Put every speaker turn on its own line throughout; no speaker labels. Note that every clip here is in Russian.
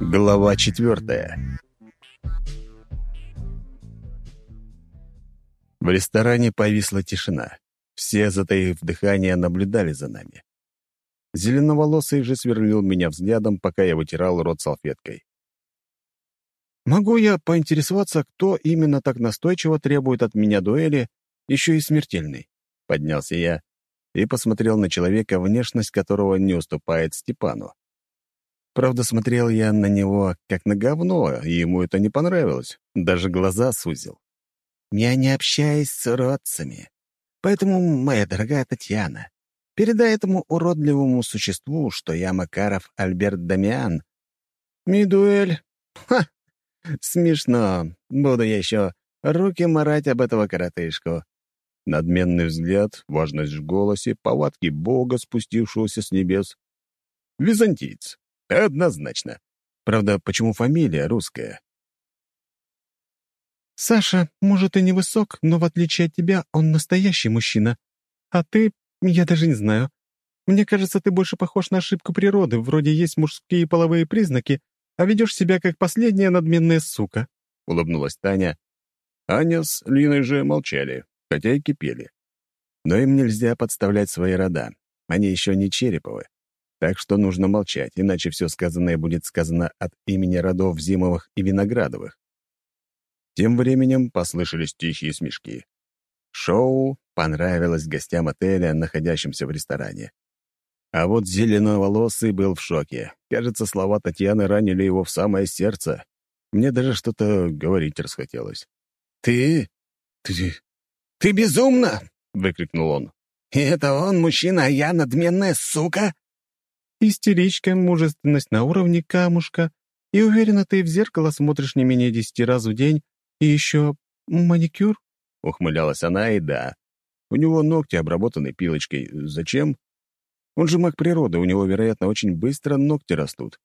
Глава четвертая В ресторане повисла тишина. Все, затаив дыхание, наблюдали за нами. Зеленоволосый же сверлил меня взглядом, пока я вытирал рот салфеткой. «Могу я поинтересоваться, кто именно так настойчиво требует от меня дуэли, еще и смертельной?» Поднялся я и посмотрел на человека, внешность которого не уступает Степану. Правда, смотрел я на него как на говно, и ему это не понравилось. Даже глаза сузил. «Я не общаюсь с уродцами. Поэтому, моя дорогая Татьяна, передай этому уродливому существу, что я Макаров Альберт Дамиан. Мидуэль? Ха! Смешно. Буду я еще руки марать об этого коротышку». Надменный взгляд, важность в голосе, повадки Бога, спустившегося с небес. Византиец. Однозначно. Правда, почему фамилия русская?
«Саша, может, и невысок, но в отличие от тебя, он настоящий мужчина. А ты, я даже не знаю. Мне кажется, ты больше похож на ошибку природы, вроде есть мужские половые признаки, а ведешь себя как последняя надменная сука», —
улыбнулась Таня. Аня с Линой же молчали, хотя и кипели. Но им нельзя подставлять свои рода. Они еще не Череповы. Так что нужно молчать, иначе все сказанное будет сказано от имени родов Зимовых и Виноградовых. Тем временем послышались тихие смешки. Шоу понравилось гостям отеля, находящимся в ресторане. А вот зеленоволосый был в шоке. Кажется, слова Татьяны ранили его в самое сердце. Мне даже что-то говорить расхотелось.
«Ты? Ты? Ты безумно!» — выкрикнул он. «И это он, мужчина, а я надменная сука?»
Истеричка, мужественность на уровне камушка, и уверена, ты в зеркало смотришь не менее десяти раз в день, и еще маникюр?»
Ухмылялась она, и да. У него ногти обработаны пилочкой. Зачем? Он же маг природы, у него, вероятно, очень быстро ногти растут.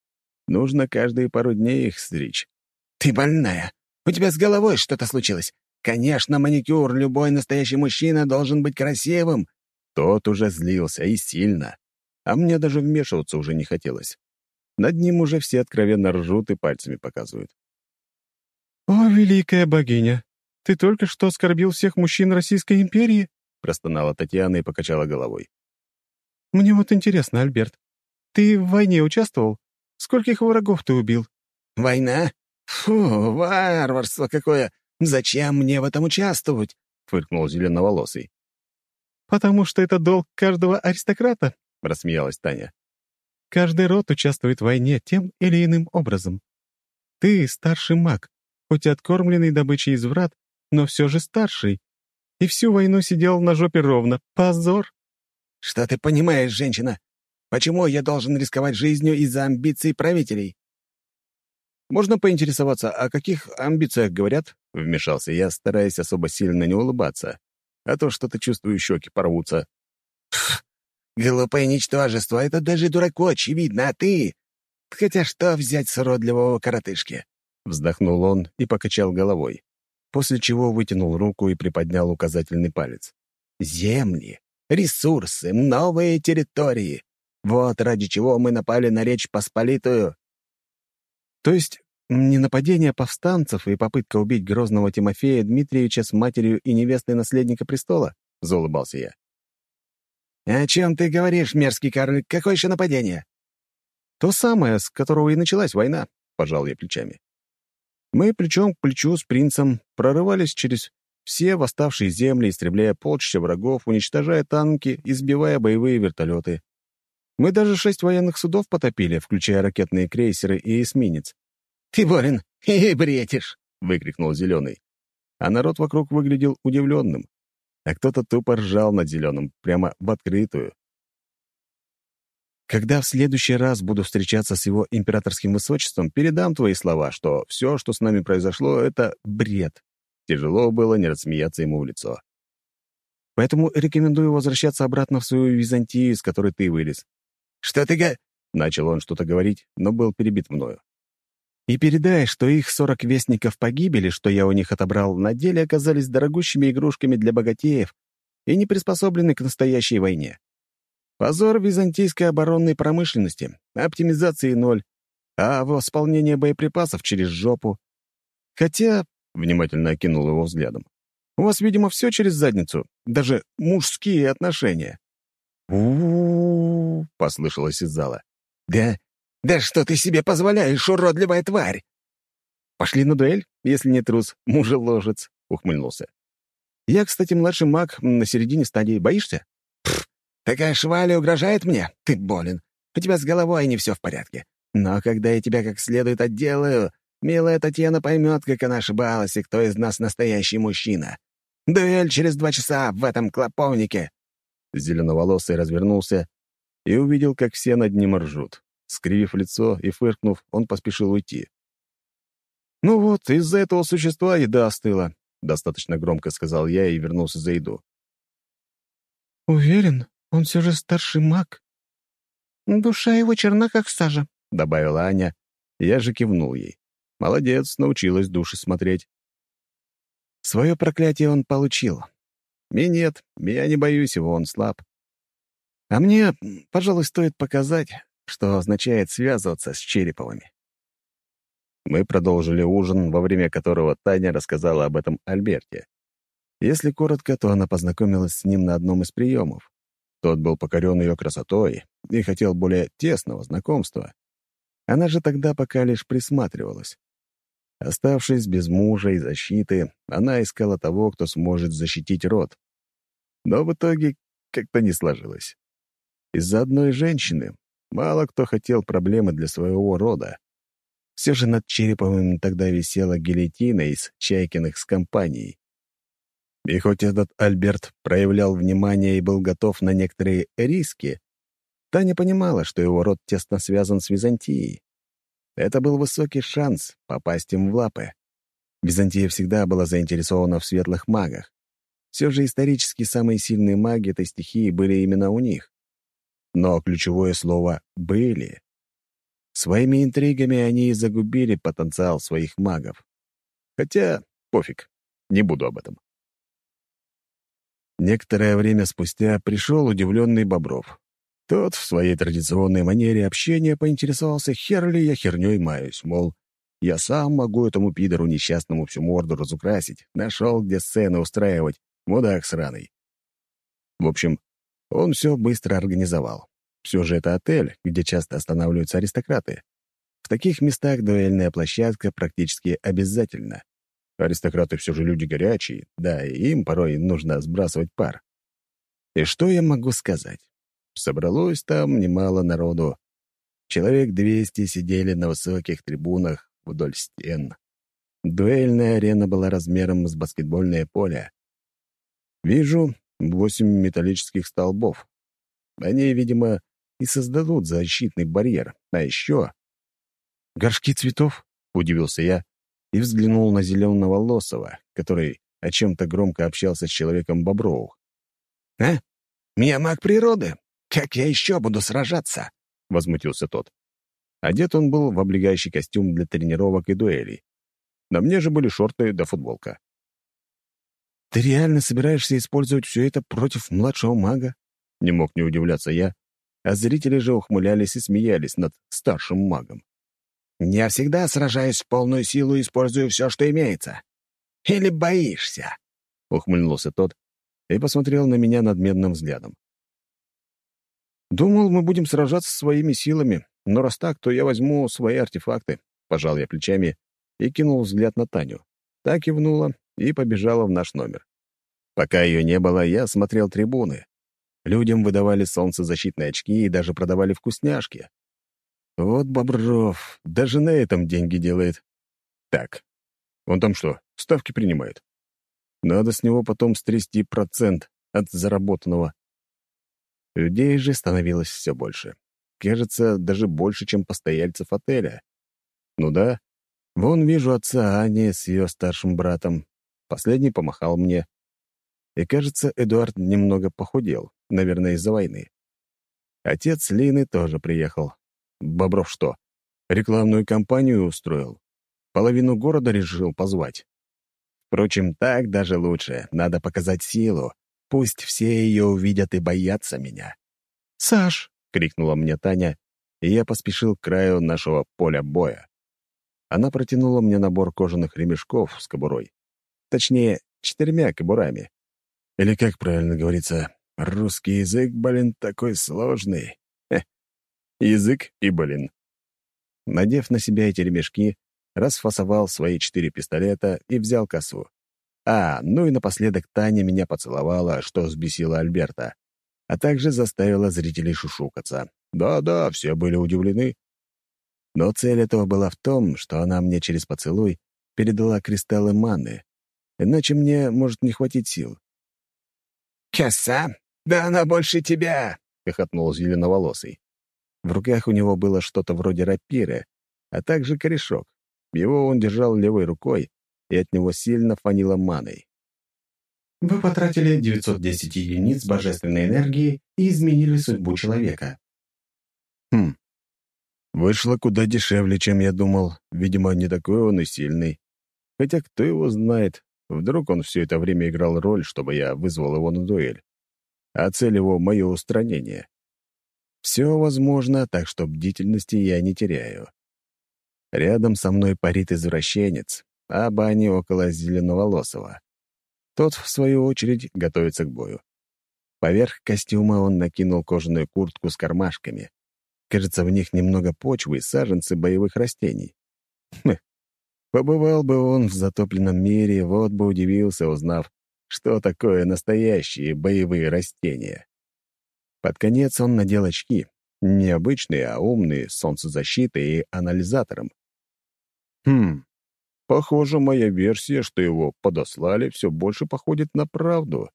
Нужно каждые пару дней их стричь.
«Ты больная. У тебя с головой что-то случилось. Конечно, маникюр, любой настоящий мужчина должен быть красивым».
Тот уже злился, и сильно а мне даже вмешиваться уже не хотелось. Над ним уже все откровенно ржут и пальцами показывают.
«О, великая богиня! Ты только что оскорбил всех мужчин Российской империи?»
простонала Татьяна и покачала головой.
«Мне вот интересно, Альберт, ты в войне участвовал? Скольких врагов ты убил?»
«Война? Фу, варварство какое! Зачем мне в этом участвовать?» — фыркнул зеленоволосый.
«Потому что это долг каждого аристократа», —
рассмеялась Таня.
«Каждый род участвует в войне тем или иным образом. Ты старший маг, хоть и откормленный добычей из врат, но все же старший. И всю войну сидел на жопе ровно. Позор!»
«Что ты понимаешь, женщина? Почему я должен рисковать жизнью из-за амбиций правителей?»
«Можно поинтересоваться, о каких амбициях говорят?» — вмешался я, стараясь особо сильно не улыбаться. А то что-то чувствую, щеки порвутся.
Глупое ничтожество, это даже дураку очевидно, а ты... Хотя что взять с уродливого коротышки?»
Вздохнул он и покачал головой, после чего вытянул руку и приподнял указательный палец.
«Земли, ресурсы, новые территории. Вот ради чего мы напали на Речь Посполитую».
«То есть не нападение повстанцев и попытка убить грозного Тимофея Дмитриевича с матерью и невестой наследника престола?» — заулыбался я.
«О чем ты говоришь, мерзкий карлик? Какое еще нападение?»
«То самое, с которого и началась война», — пожал я плечами. Мы плечом к плечу с принцем прорывались через все восставшие земли, истребляя полчища врагов, уничтожая танки и сбивая боевые вертолеты. Мы даже шесть военных судов потопили, включая ракетные крейсеры и эсминец.
«Ты болен и бредишь!»
— выкрикнул Зеленый. А народ вокруг выглядел удивленным а кто-то тупо ржал над зеленым, прямо в открытую. Когда в следующий раз буду встречаться с его императорским высочеством, передам твои слова, что все, что с нами произошло, — это бред. Тяжело было не рассмеяться ему в лицо. Поэтому рекомендую возвращаться обратно в свою Византию, из которой ты вылез.
«Что ты га...»
— начал он что-то говорить, но был перебит мною.
И передай, что их сорок вестников погибели, что я у них отобрал, на деле оказались дорогущими игрушками для богатеев и не приспособлены к настоящей войне. Позор византийской оборонной промышленности, оптимизации ноль, а восполнение боеприпасов через жопу. Хотя, — внимательно окинул его взглядом, — у вас, видимо, все через задницу, даже мужские отношения.
у послышалось из зала.
«Да, да что ты себе позволяешь, уродливая тварь!»
«Пошли на дуэль, если не трус, мужеложец», — ухмыльнулся. «Я, кстати, младший маг на середине стадии. Боишься?»
Пф, «Такая шваля угрожает мне? Ты болен. У тебя с головой не все в порядке. Но когда я тебя как следует отделаю, милая Татьяна поймет, как она ошибалась и кто из нас настоящий мужчина. Дуэль через два часа в этом клоповнике!»
Зеленоволосый развернулся и увидел, как все над ним ржут. Скривив лицо и фыркнув, он поспешил уйти.
«Ну вот, из-за этого существа еда остыла», — достаточно громко сказал я и вернулся за еду. «Уверен, он все же старший маг?» «Душа его черна, как сажа», — добавила Аня. Я же кивнул ей. Молодец, научилась души смотреть. Свое проклятие он получил. И нет, я не боюсь его, он слаб. А мне, пожалуй, стоит показать, что означает связываться с Череповыми. Мы продолжили ужин, во время которого Таня рассказала об этом Альберте. Если коротко, то она познакомилась с ним на одном из приемов. Тот был покорен ее красотой и хотел более тесного знакомства. Она же тогда пока лишь присматривалась. Оставшись без мужа и защиты, она искала того, кто сможет защитить род. Но в итоге как-то не сложилось. Из-за одной женщины мало кто хотел проблемы для своего рода. Все же над Череповым тогда висела гильотина из Чайкиных с компанией. И хоть этот Альберт проявлял внимание и был готов на некоторые риски, Таня понимала, что его род тесно связан с Византией. Это был высокий шанс попасть им в лапы. Византия всегда была заинтересована в светлых магах. Все же исторически самые сильные маги этой стихии были именно у них. Но ключевое слово «были». Своими интригами они и загубили потенциал своих магов. Хотя пофиг, не буду об этом. Некоторое время спустя пришел удивленный Бобров. Тот в своей традиционной манере общения поинтересовался, хер ли я херней маюсь, мол, я сам могу этому пидору несчастному всю морду разукрасить, нашел, где сцены устраивать, мудак сраный. В общем, он все быстро организовал. Все же это отель, где часто останавливаются аристократы. В таких местах дуэльная площадка практически обязательна. Аристократы все же люди горячие, да, и им порой нужно сбрасывать пар. И что я могу сказать? Собралось там немало народу. Человек двести сидели на высоких трибунах вдоль стен. Дуэльная арена была размером с баскетбольное поле. Вижу восемь металлических столбов. Они, видимо, и создадут защитный барьер. А еще... «Горшки цветов?» — удивился я и взглянул на зеленого Лосова, который о чем-то громко общался с человеком Бобровых.
«А? Меня маг природы. Как я еще буду сражаться?»
— возмутился тот. Одет он был в облегающий костюм для тренировок и дуэлей. На мне же были шорты да футболка. «Ты реально собираешься использовать все это против младшего мага?» Не мог не удивляться я, а зрители же ухмылялись и смеялись над старшим магом.
«Я всегда сражаюсь в полную силу и использую все, что имеется. Или боишься?»
— ухмыльнулся тот и посмотрел на меня надменным взглядом. «Думал, мы будем сражаться своими силами, но раз так, то я возьму свои артефакты», — пожал я плечами и кинул взгляд на Таню. Так кивнула и побежала в наш номер. Пока ее не было, я смотрел трибуны. Людям выдавали солнцезащитные очки и даже продавали вкусняшки. Вот Бобров даже на этом деньги делает. Так, он там что, ставки принимает? Надо с него потом стрясти процент от заработанного. Людей же становилось все больше. Кажется, даже больше, чем постояльцев отеля. Ну да, вон вижу отца Ани с ее старшим братом. Последний помахал мне. И, кажется, Эдуард немного похудел, наверное, из-за войны. Отец Лины тоже приехал. Бобров что,
Рекламную кампанию устроил. Половину города решил позвать. Впрочем, так даже лучше. Надо показать силу. Пусть все ее увидят и боятся меня.
«Саш!» — крикнула мне Таня, и я поспешил к краю нашего поля боя. Она протянула мне набор кожаных ремешков с кобурой. Точнее, четырьмя кобурами. Или, как правильно говорится, русский язык, блин, такой сложный. Хе. Язык и блин. Надев на себя эти ремешки, расфасовал свои четыре пистолета и взял косу. А, ну и напоследок Таня меня поцеловала, что взбесило Альберта, а также заставила зрителей шушукаться. Да-да, все были удивлены. Но цель этого была в том, что она мне через поцелуй передала кристаллы маны, иначе мне может не хватить сил.
«Коса? Да она больше тебя!» — хохотнул зеленоволосый.
В руках у него было что-то вроде рапиры, а также корешок. Его он держал левой рукой, и от него сильно фанило маной.
Вы потратили 910 единиц божественной энергии и изменили судьбу человека.
Хм. Вышло куда дешевле, чем я думал. Видимо, не такой он и сильный. Хотя кто его знает, вдруг он все это время играл роль, чтобы я вызвал его на дуэль. А цель его — мое устранение. Все возможно, так что бдительности я не теряю. Рядом со мной парит извращенец, а Бани около зеленоволосого. Тот, в свою очередь, готовится к бою. Поверх костюма он накинул кожаную куртку с кармашками. Кажется, в них немного почвы и саженцы боевых растений. Хм. Побывал бы он в затопленном мире, вот бы удивился, узнав, что такое настоящие боевые растения. Под конец он надел очки. Не обычные, а умные, с солнцезащитой и анализатором. Хм, похоже, моя версия, что его подослали, все больше походит на правду.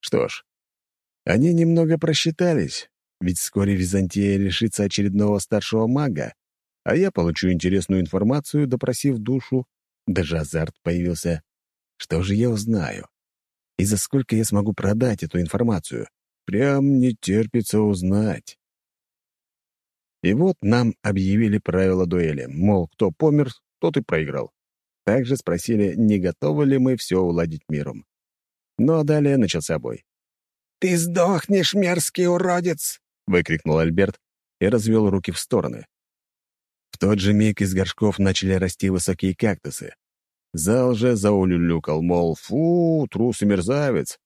Что ж, они немного просчитались, ведь вскоре Византия лишится очередного старшего мага, а я получу интересную информацию, допросив душу. Даже азарт появился. Что же я узнаю? И за сколько я смогу продать эту информацию? Прям не терпится узнать. И вот нам объявили правила дуэли, мол, кто помер, тот и проиграл. Также спросили, не готовы ли мы все уладить миром. Но далее начался бой.
«Ты сдохнешь, мерзкий уродец!»
— выкрикнул Альберт и развел руки в стороны. Тот же миг из горшков начали расти высокие кактусы. Зал же заулюлюкал, мол, фу, трус и мерзавец,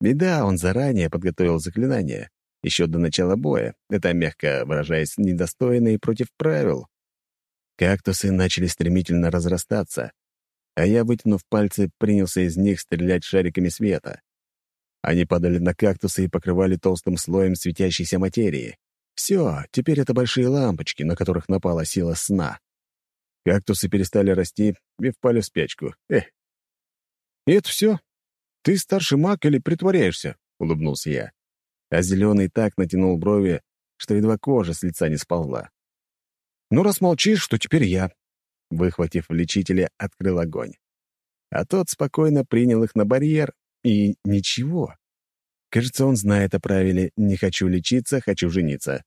и да, он заранее подготовил заклинание, еще до начала боя, это, мягко выражаясь, недостойно и против правил. Кактусы начали стремительно разрастаться, а я, вытянув пальцы, принялся из них стрелять шариками света. Они падали на кактусы и покрывали толстым слоем светящейся материи. Все, теперь это большие лампочки, на которых напала сила сна. Кактусы перестали расти и впали в спячку. Эх. И это все? «Ты старший маг или притворяешься?» — улыбнулся я. А зеленый так натянул брови, что едва кожа с лица не сползла. «Ну, раз молчишь, что теперь я». Выхватив влечителя, открыл огонь. А тот спокойно принял их на барьер, и ничего. Кажется, он знает о правиле «не хочу лечиться, хочу жениться».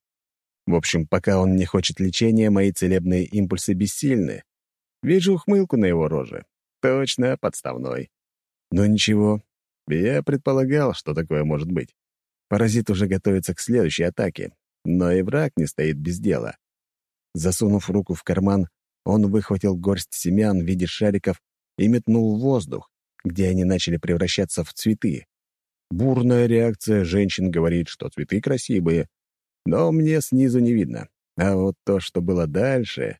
В общем, пока он не хочет лечения, мои целебные импульсы бессильны. Вижу ухмылку на его роже. Точно подставной. Но ничего, я предполагал, что такое может быть. Паразит уже готовится к следующей атаке, но и враг не стоит без дела. Засунув руку в карман, он выхватил горсть семян в виде шариков и метнул в воздух, где они начали превращаться в цветы. Бурная реакция женщин говорит, что цветы красивые, но мне снизу не видно. А вот то, что было дальше...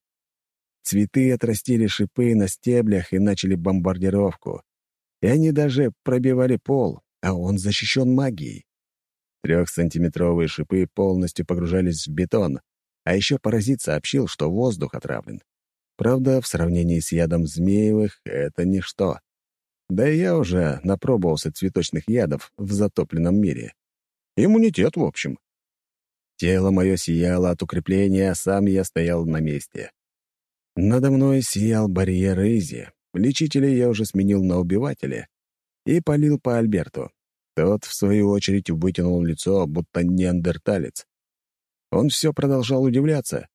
Цветы отрастили шипы на стеблях и начали бомбардировку и они даже пробивали пол, а он защищен магией. Трехсантиметровые шипы полностью погружались в бетон, а еще паразит сообщил, что воздух отравлен. Правда, в сравнении с ядом змеевых это ничто. Да и я уже напробовался цветочных ядов в затопленном мире. Иммунитет, в общем. Тело мое сияло от укрепления, а сам я стоял на месте. Надо мной сиял барьер Изи, Лечителя я уже сменил на убивателя и полил по Альберту. Тот, в свою очередь, вытянул лицо, будто неандерталец. Он все продолжал удивляться.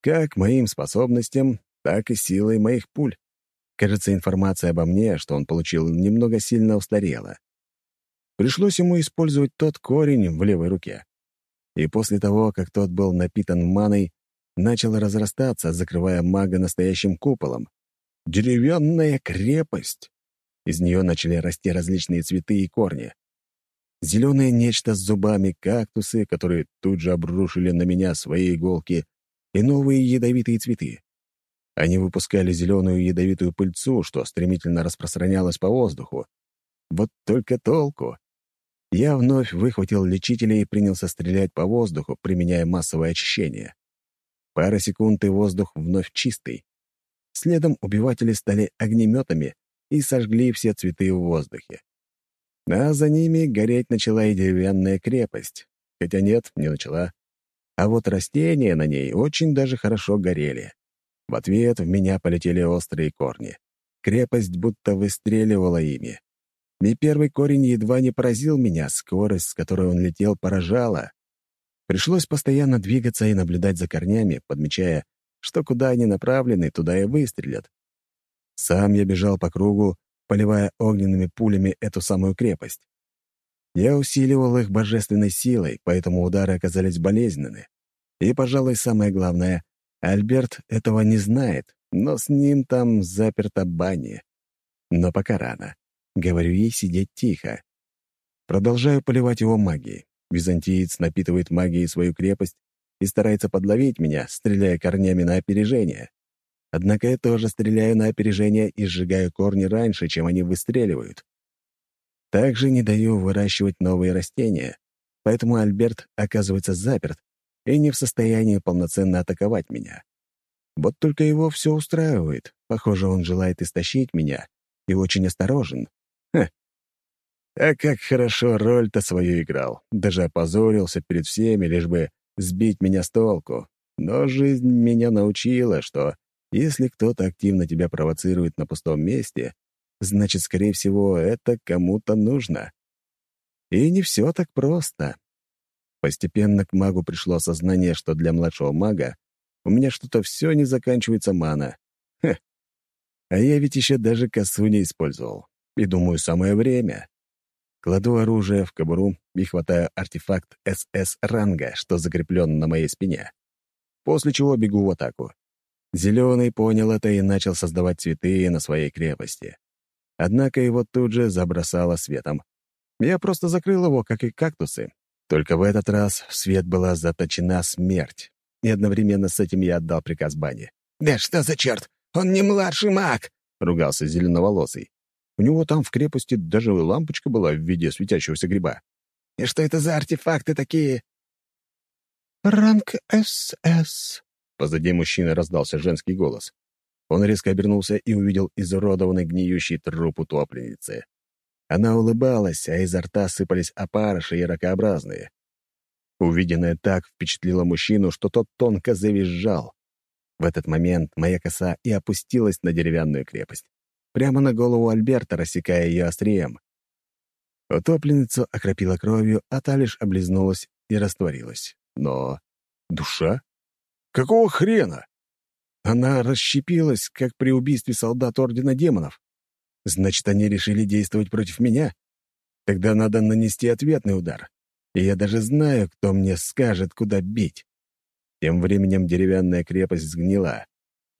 Как моим способностям, так и силой моих пуль. Кажется, информация обо мне, что он получил, немного сильно устарела. Пришлось ему использовать тот корень в левой руке. И после того, как тот был напитан маной, начал разрастаться, закрывая мага настоящим куполом. Деревянная крепость! Из нее начали расти различные цветы и корни. Зеленое нечто с зубами, кактусы, которые тут же обрушили на меня свои иголки, и новые ядовитые цветы. Они выпускали зеленую ядовитую пыльцу, что стремительно распространялась по воздуху. Вот только толку. Я вновь выхватил лечителя и принялся стрелять по воздуху, применяя массовое очищение. Пара секунд, и воздух вновь чистый. Следом убиватели стали огнеметами и сожгли все цветы в воздухе. А за ними гореть начала и деревянная крепость. Хотя нет, не начала. А вот растения на ней очень даже хорошо горели. В ответ в меня полетели острые корни. Крепость будто выстреливала ими. И первый корень едва не поразил меня, скорость, с которой он летел, поражала. Пришлось постоянно двигаться и наблюдать за корнями, подмечая, что куда они направлены, туда и выстрелят. Сам я бежал по кругу, поливая огненными пулями эту самую крепость. Я усиливал их божественной силой, поэтому удары оказались болезненны. И, пожалуй, самое главное, Альберт этого не знает, но с ним там заперта баня. Но пока рано. Говорю ей сидеть тихо. Продолжаю поливать его магией. Византиец напитывает магией свою крепость и старается подловить меня, стреляя корнями на опережение. Однако я тоже стреляю на опережение и сжигаю корни раньше, чем они выстреливают. Также не даю выращивать новые растения, поэтому Альберт оказывается заперт и не в состоянии полноценно атаковать меня. Вот только его все устраивает. Похоже, он желает истощить меня и очень осторожен. Ха. А как хорошо роль-то свою играл. Даже опозорился перед всеми, лишь бы сбить меня с толку. Но жизнь меня научила, что если кто-то активно тебя провоцирует на пустом месте, значит, скорее всего, это кому-то нужно. И не все так просто. Постепенно к магу пришло осознание, что для младшего мага у меня что-то все не заканчивается мана. Хе. А я ведь еще даже косу не использовал. И думаю, самое время. Кладу оружие в кобуру и хватаю артефакт СС-ранга, что закреплен на моей спине. После чего бегу в атаку. Зеленый понял это и начал создавать цветы на своей крепости. Однако его тут же забросало светом. Я просто закрыл его, как и кактусы. Только в этот раз в свет была заточена смерть. И одновременно с этим я отдал приказ бане.
«Да что за черт? Он не младший маг!»
— ругался зеленоволосый. У него там в крепости даже лампочка была в виде светящегося гриба.
«И что это за артефакты такие?»
«Ранг СС», —
позади мужчины раздался женский голос. Он резко обернулся и увидел изуродованный гниющий труп утопленницы. Она улыбалась, а изо рта сыпались опарыши и ракообразные. Увиденное так впечатлило мужчину, что тот тонко завизжал. В этот момент моя коса и опустилась на деревянную крепость, прямо на голову Альберта, рассекая ее острием. Утопленницу окропила кровью, а та лишь облизнулась и растворилась. Но душа? Какого хрена? Она расщепилась, как при убийстве солдат Ордена Демонов. Значит, они решили действовать против меня? Тогда надо нанести ответный удар. И я даже знаю, кто мне скажет, куда бить. Тем временем деревянная крепость сгнила.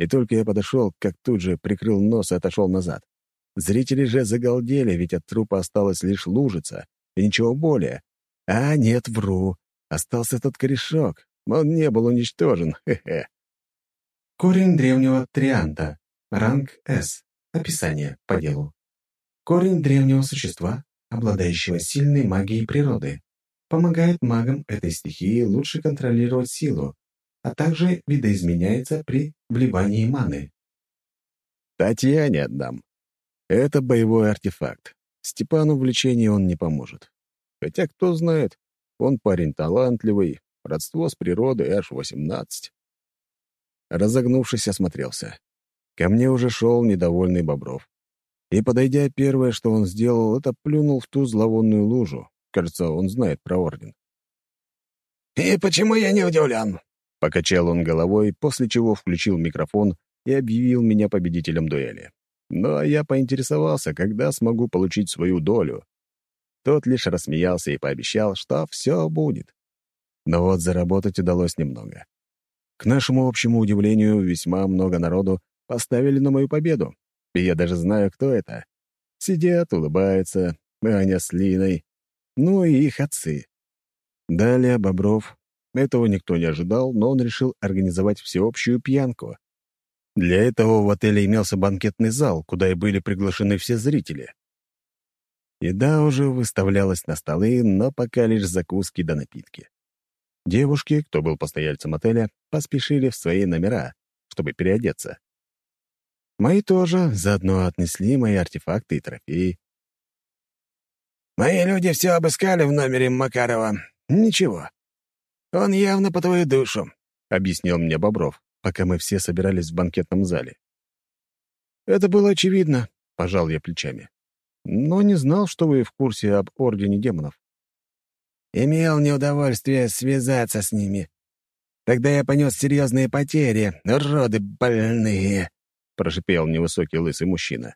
И только я подошел, как тут же прикрыл нос и отошел назад. Зрители же загалдели, ведь от трупа осталась лишь лужица, и ничего более. А нет, вру. Остался тот корешок. Он не был уничтожен. Хе-хе.
Корень древнего трианта. Ранг С. Описание по делу. Корень древнего существа, обладающего сильной магией природы. Помогает магам этой стихии лучше контролировать силу, а также видоизменяется при вливании маны.
Татьяне отдам. Это боевой артефакт. Степану в лечении он не поможет. Хотя, кто знает, он парень талантливый, родство с природой аж 18. Разогнувшись, осмотрелся. Ко мне уже шел недовольный Бобров. И, подойдя, первое, что он сделал, это плюнул в ту зловонную лужу. Кажется, он знает про орден.
«И почему я не удивлен?»
Покачал он головой, после чего включил микрофон и объявил меня победителем дуэли. А я поинтересовался, когда смогу получить свою долю. Тот лишь рассмеялся и пообещал, что все будет. Но вот заработать удалось немного. К нашему общему удивлению, весьма много народу поставили на мою победу, и я даже знаю, кто это. Сидят, улыбаются, Аня с Линой, ну и их отцы. Далее Бобров. Этого никто не ожидал, но он решил организовать всеобщую пьянку. Для этого в отеле имелся банкетный зал, куда и были приглашены все зрители. Еда уже выставлялась на столы, но пока лишь закуски да напитки. Девушки, кто был постояльцем отеля, поспешили в свои номера, чтобы переодеться. Мои тоже заодно отнесли мои артефакты и трофеи.
«Мои люди все обыскали в номере Макарова. Ничего. Он явно по твою душу», —
объяснил мне Бобров пока мы все собирались в банкетном зале. «Это было очевидно», — пожал я плечами. «Но не знал, что вы в курсе об Ордене демонов».
«Имел неудовольствие связаться с ними. Тогда я понес серьезные потери, роды больные», — прошипел невысокий лысый мужчина.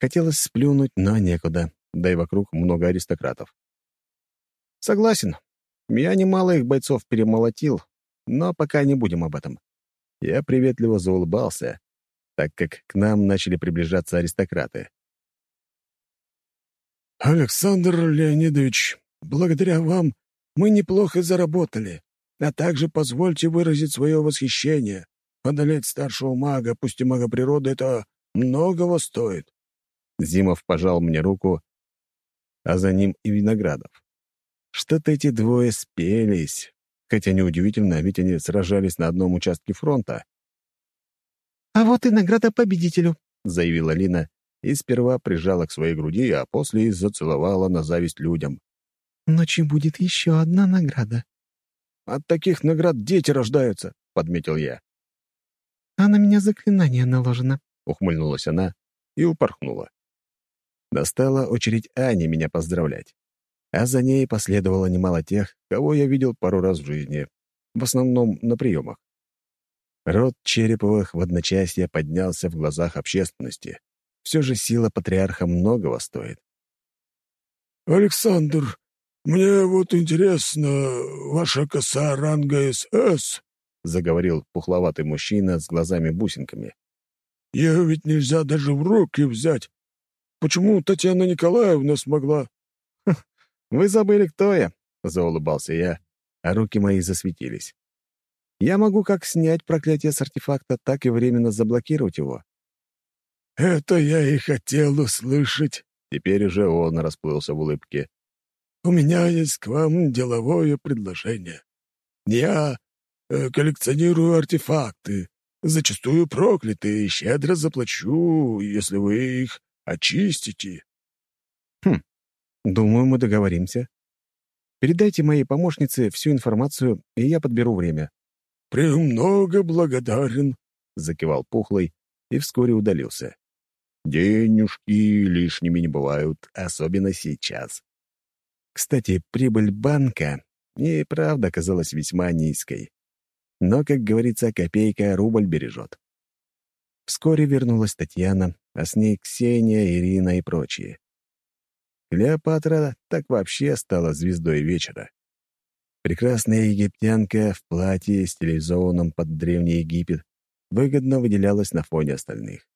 Хотелось сплюнуть, но некуда, да и вокруг много аристократов. «Согласен. Я немало их бойцов перемолотил, но пока не будем об этом. Я приветливо заулыбался, так как к нам начали приближаться аристократы.
«Александр Леонидович, благодаря вам мы неплохо заработали, а также позвольте выразить свое восхищение. Одолеть старшего мага, пусть и мага природы, это многого стоит».
Зимов пожал мне руку, а за ним и Виноградов. Что-то эти двое спелись, хотя неудивительно, ведь они сражались на одном участке фронта.
«А вот и награда победителю», —
заявила Лина и сперва прижала к своей груди, а после зацеловала на зависть людям.
«Ночью будет еще одна награда».
«От таких наград дети рождаются», — подметил я.
«А на меня заклинание наложено», —
ухмыльнулась она и упорхнула. Настала очередь Ани меня поздравлять а за ней последовало немало тех, кого я видел пару раз в жизни, в основном на приемах. Род Череповых в одночасье поднялся в глазах общественности. Все же сила патриарха многого стоит.
«Александр, мне вот интересно, ваша коса ранга СС?» — заговорил пухловатый мужчина с глазами-бусинками. «Ее ведь нельзя даже в руки взять. Почему Татьяна Николаевна смогла?»
«Вы забыли, кто я?» — заулыбался я, а руки мои засветились. «Я могу как снять проклятие с артефакта, так и временно заблокировать его».
«Это я и хотел услышать», — теперь уже он расплылся в улыбке. «У меня есть к вам деловое предложение. Я э, коллекционирую артефакты, зачастую проклятые, и щедро заплачу, если вы их очистите».
«Хм, Думаю, мы договоримся. Передайте моей помощнице всю информацию, и я подберу время».
«Премного благодарен», —
закивал Пухлый и вскоре удалился. Денежки лишними не бывают, особенно сейчас. Кстати, прибыль банка и правда казалась весьма низкой. Но, как говорится, копейка рубль бережет. Вскоре вернулась Татьяна, а с ней Ксения, Ирина и прочие. Клеопатра так вообще стала звездой вечера. Прекрасная египтянка в платье, стилизованном под Древний Египет, выгодно выделялась на фоне остальных.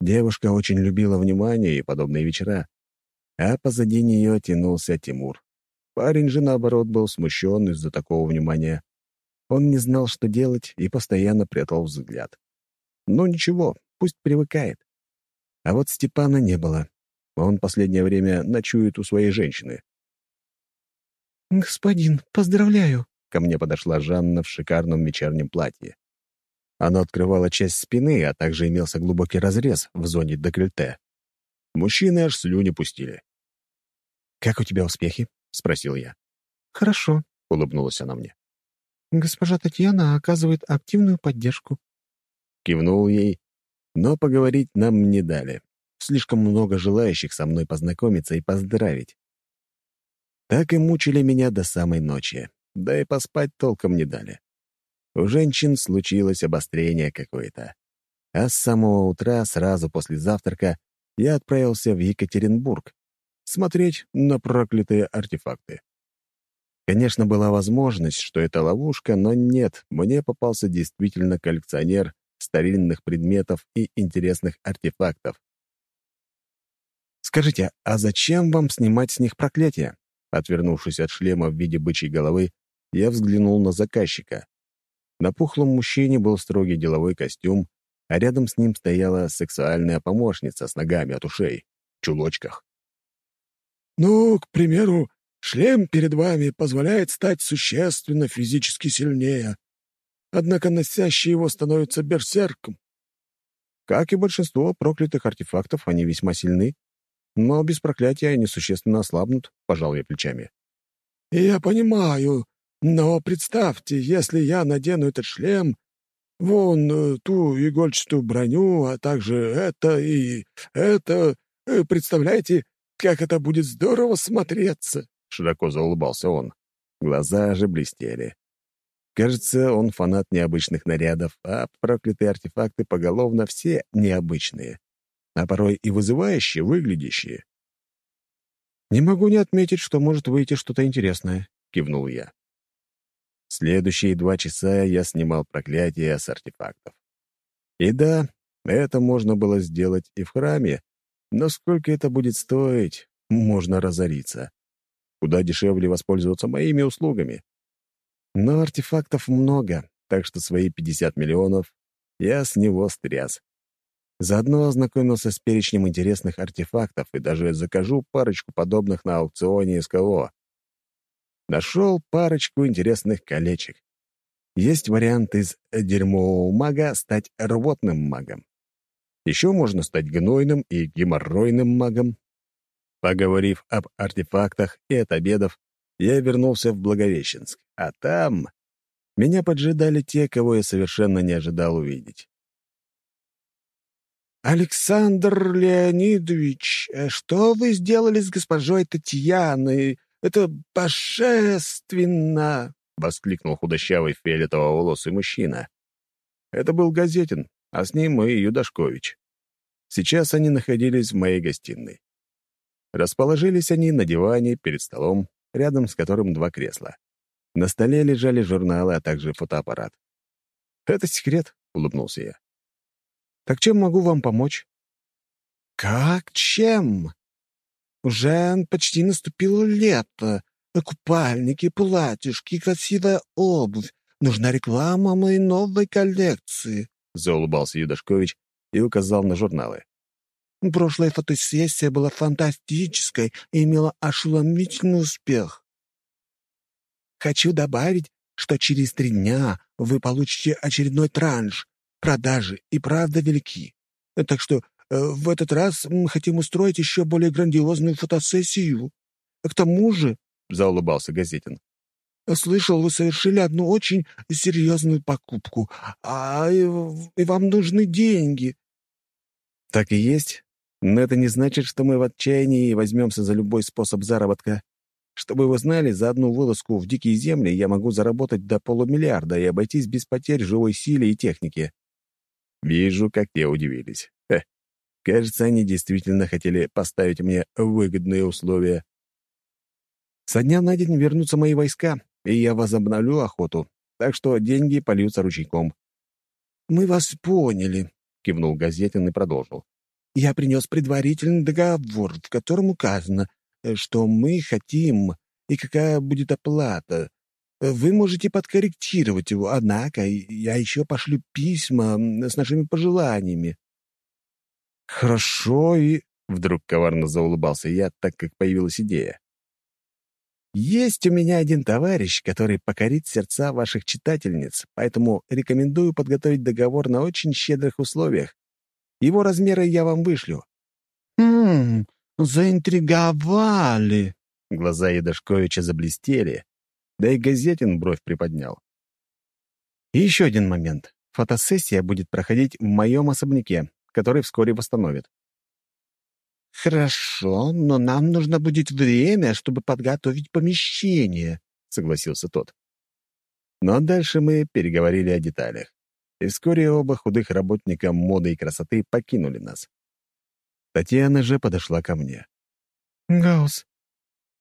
Девушка очень любила внимание и подобные вечера, а позади нее тянулся Тимур. Парень же, наоборот, был смущен из-за такого внимания. Он не знал, что делать, и постоянно прятал взгляд. Ну ничего, пусть привыкает. А вот Степана не было. Он последнее время ночует у своей женщины.
«Господин, поздравляю!»
Ко мне подошла Жанна в шикарном вечернем платье. Оно открывало часть спины, а также имелся глубокий разрез в зоне декольте. Мужчины аж слюни пустили. «Как у тебя успехи?» — спросил я.
«Хорошо», —
улыбнулась она мне.
«Госпожа Татьяна оказывает активную поддержку».
Кивнул ей, но поговорить нам не дали. Слишком много желающих со мной познакомиться и поздравить. Так и мучили меня до самой ночи, да и поспать толком не дали. У женщин случилось обострение какое-то. А с самого утра, сразу после завтрака, я отправился в Екатеринбург смотреть на проклятые артефакты. Конечно, была возможность, что это ловушка, но нет, мне попался действительно коллекционер старинных предметов и интересных артефактов. «Скажите, а зачем вам снимать с них проклятие?» Отвернувшись от шлема в виде бычьей головы, я взглянул на заказчика. На пухлом мужчине был строгий деловой костюм, а рядом с ним стояла сексуальная помощница с ногами от ушей, в чулочках.
«Ну, к примеру, шлем перед вами позволяет стать существенно физически сильнее, однако носящий его становится берсерком».
Как и большинство проклятых артефактов, они весьма сильны, но без проклятия они существенно ослабнут, — пожал я плечами.
«Я понимаю, но представьте, если я надену этот шлем, вон э, ту игольчатую броню, а также это и это, э, представляете, как это будет здорово смотреться!»
Широко заулыбался он. Глаза же блестели. Кажется, он фанат необычных нарядов, а проклятые артефакты поголовно все необычные а порой и вызывающие выглядящие. «Не могу не отметить, что может выйти что-то интересное», — кивнул я. Следующие два часа я снимал проклятие с артефактов. И да, это можно было сделать и в храме, но сколько это будет стоить, можно разориться. Куда дешевле воспользоваться моими услугами. Но артефактов много, так что свои 50 миллионов я с него стряс. Заодно ознакомился с перечнем интересных артефактов и даже закажу парочку подобных на аукционе СКО. Нашел парочку интересных колечек. Есть вариант из дерьмового мага стать рвотным магом. Еще можно стать гнойным и геморройным магом. Поговорив об артефактах и от обедов, я вернулся в Благовещенск, а там меня поджидали те, кого я совершенно не ожидал увидеть.
«Александр Леонидович, э, что вы сделали с госпожой Татьяной? Это божественно!» — воскликнул худощавый фиолетово-волосый мужчина.
Это был Газетин, а с ним и Юдашкович. Сейчас они находились в моей гостиной. Расположились они на диване перед столом, рядом с которым два кресла. На столе лежали журналы, а также фотоаппарат. «Это секрет», — улыбнулся я. Так чем могу вам помочь?»
«Как чем? Уже почти наступило лето. Купальники, платьишки, красивая обувь. Нужна реклама моей новой коллекции», —
заулыбался Юдашкович и указал на журналы.
«Прошлая фотосессия была фантастической и имела ошеломительный успех. Хочу добавить, что через три дня вы получите очередной транш, продажи и правда велики. Так что э, в этот раз мы хотим устроить еще более грандиозную фотосессию. К тому же, — заулыбался Газетин, — слышал, вы совершили одну очень серьезную покупку, а и, и вам нужны деньги.
Так и есть. Но это не значит, что мы в отчаянии возьмемся за любой способ заработка. Чтобы вы знали, за одну вылазку в дикие земли я могу заработать до полумиллиарда и обойтись без потерь живой силе и техники. Вижу, как те удивились. Ха. Кажется, они действительно хотели поставить мне выгодные условия. Со дня на день вернутся мои войска, и я возобновлю охоту, так что деньги польются ручейком.
«Мы вас поняли», — кивнул Газетин и продолжил. «Я принес предварительный договор, в котором указано, э, что мы хотим и какая будет оплата. Вы можете подкорректировать его, однако я еще пошлю письма с нашими пожеланиями».
«Хорошо, и...» — вдруг коварно заулыбался я, так как появилась идея. «Есть у меня один товарищ, который покорит сердца ваших читательниц, поэтому рекомендую подготовить договор на очень щедрых условиях. Его размеры я вам вышлю».
«Хм, заинтриговали».
Глаза Едашковича заблестели, да и Газетин бровь приподнял. И еще один момент. Фотосессия будет проходить в моем особняке, который вскоре восстановят.
«Хорошо, но нам нужно будет время, чтобы подготовить помещение», — согласился тот.
Но дальше мы переговорили о деталях. И вскоре оба худых работника моды и красоты покинули нас. Татьяна же подошла ко мне.
«Гаус,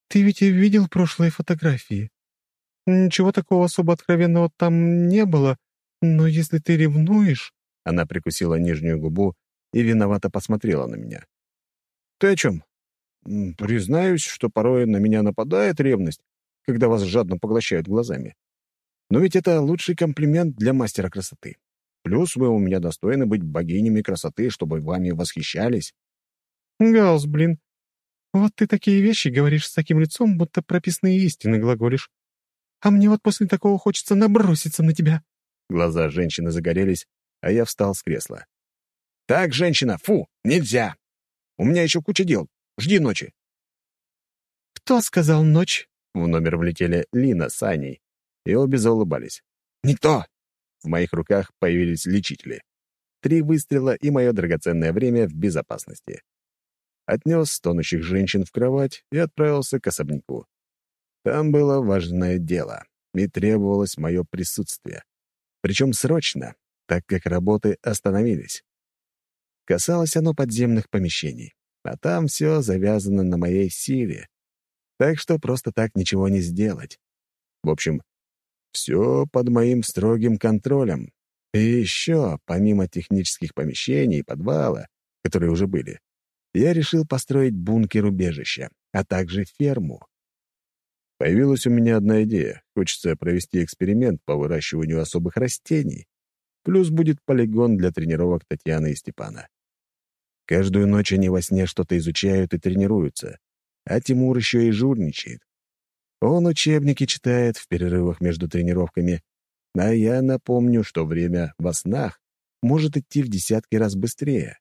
ты ведь и видел прошлые фотографии. Ничего такого особо откровенного там не было, но если ты ревнуешь...»
Она прикусила нижнюю губу и виновато посмотрела на меня. «Ты о чем? Признаюсь, что порой на меня нападает ревность, когда вас жадно поглощают глазами. Но ведь это лучший комплимент для мастера красоты. Плюс вы у меня достойны быть богинями красоты, чтобы вами восхищались».
«Гаус, блин, вот ты такие вещи говоришь с таким лицом, будто прописные истины глаголишь. А мне вот после такого хочется наброситься на тебя».
Глаза женщины загорелись, а я встал с кресла. «Так, женщина, фу, нельзя! У меня еще куча дел. Жди ночи».
«Кто сказал ночь?»
В номер влетели Лина с Аней, и обе заулыбались. «Никто!» В моих руках появились лечители. Три выстрела и мое драгоценное время в безопасности. Отнес стонущих женщин в кровать и отправился к особняку. Там было важное дело, и требовалось мое присутствие. Причем срочно, так как работы остановились. Касалось оно подземных помещений, а там все завязано на моей силе, так что просто так ничего не сделать. В общем, все под моим строгим контролем. И еще, помимо технических помещений и подвала, которые уже были, я решил построить бункер-убежища, а также ферму. Появилась у меня одна идея. Хочется провести эксперимент по выращиванию особых растений. Плюс будет полигон для тренировок Татьяны и Степана. Каждую ночь они во сне что-то изучают и тренируются, а Тимур еще и журничает. Он учебники читает в перерывах между тренировками, а я напомню, что время во снах может идти в десятки раз быстрее.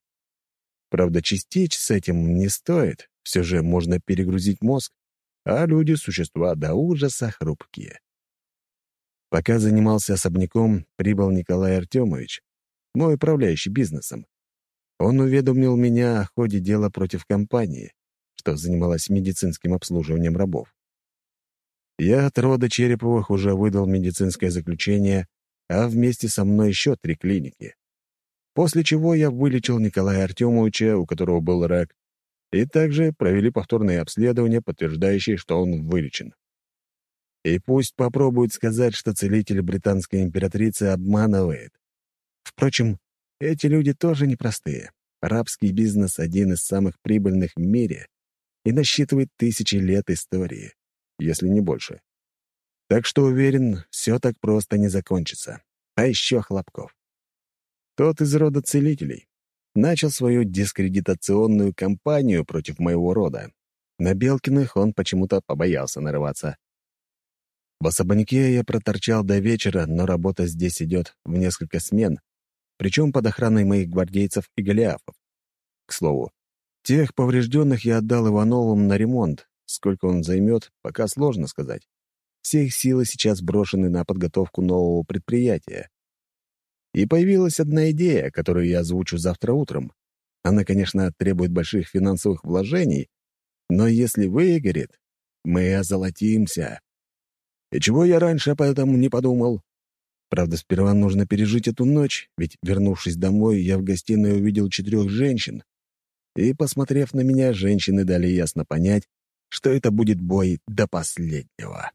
Правда, частичь с этим не стоит, все же можно перегрузить мозг, а люди — существа до ужаса хрупкие. Пока занимался особняком, прибыл Николай Артемович, мой управляющий бизнесом. Он уведомил меня о ходе дела против компании, что занималась медицинским обслуживанием рабов. Я от рода Череповых уже выдал медицинское заключение, а вместе со мной еще три клиники. После чего я вылечил Николая Артемовича, у которого был рак, и также провели повторные обследования, подтверждающие, что он вылечен. И пусть попробуют сказать, что целитель британской императрицы обманывает. Впрочем, эти люди тоже непростые. Рабский бизнес — один из самых прибыльных в мире и насчитывает тысячи лет истории, если не больше. Так что уверен, все так просто не закончится. А еще Хлопков. Тот из рода целителей. Начал свою дискредитационную кампанию против моего рода. На Белкиных он почему-то побоялся нарываться. В особняке я проторчал до вечера, но работа здесь идет в несколько смен, причем под охраной моих гвардейцев и голиафов. К слову, тех поврежденных я отдал Ивановым на ремонт. Сколько он займет, пока сложно сказать. Все их силы сейчас брошены на подготовку нового предприятия. И появилась одна идея, которую я озвучу завтра утром. Она, конечно, требует больших финансовых вложений, но если выгорит, мы озолотимся. И чего я раньше об этом не подумал? Правда, сперва нужно пережить эту ночь, ведь, вернувшись домой, я в гостиной увидел четырех женщин. И, посмотрев на меня, женщины дали ясно понять, что это будет бой до последнего.